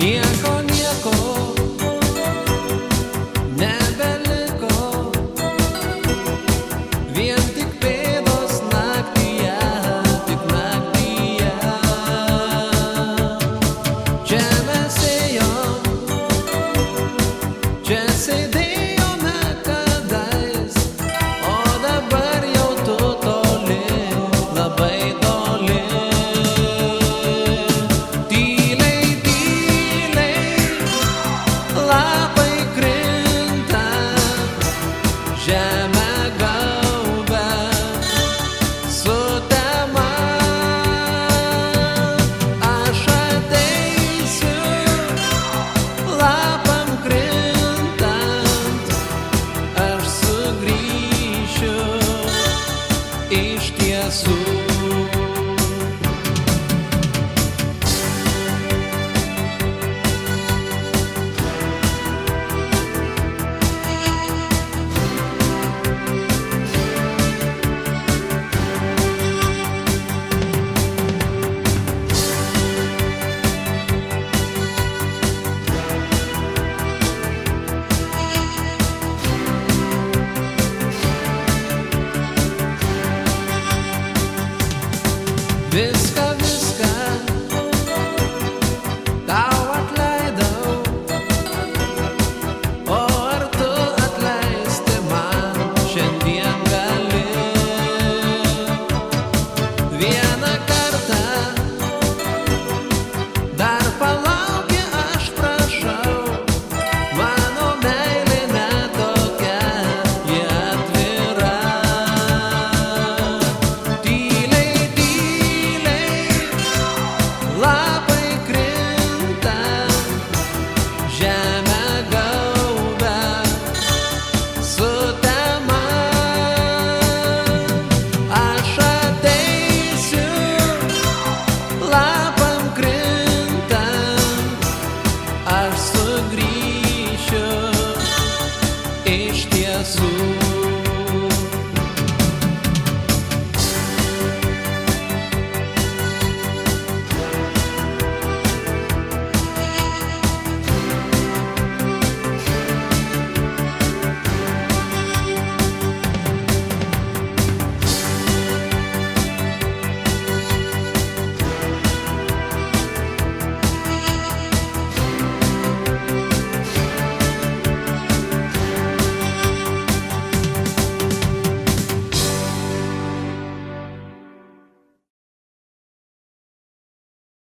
Yeah. this azul.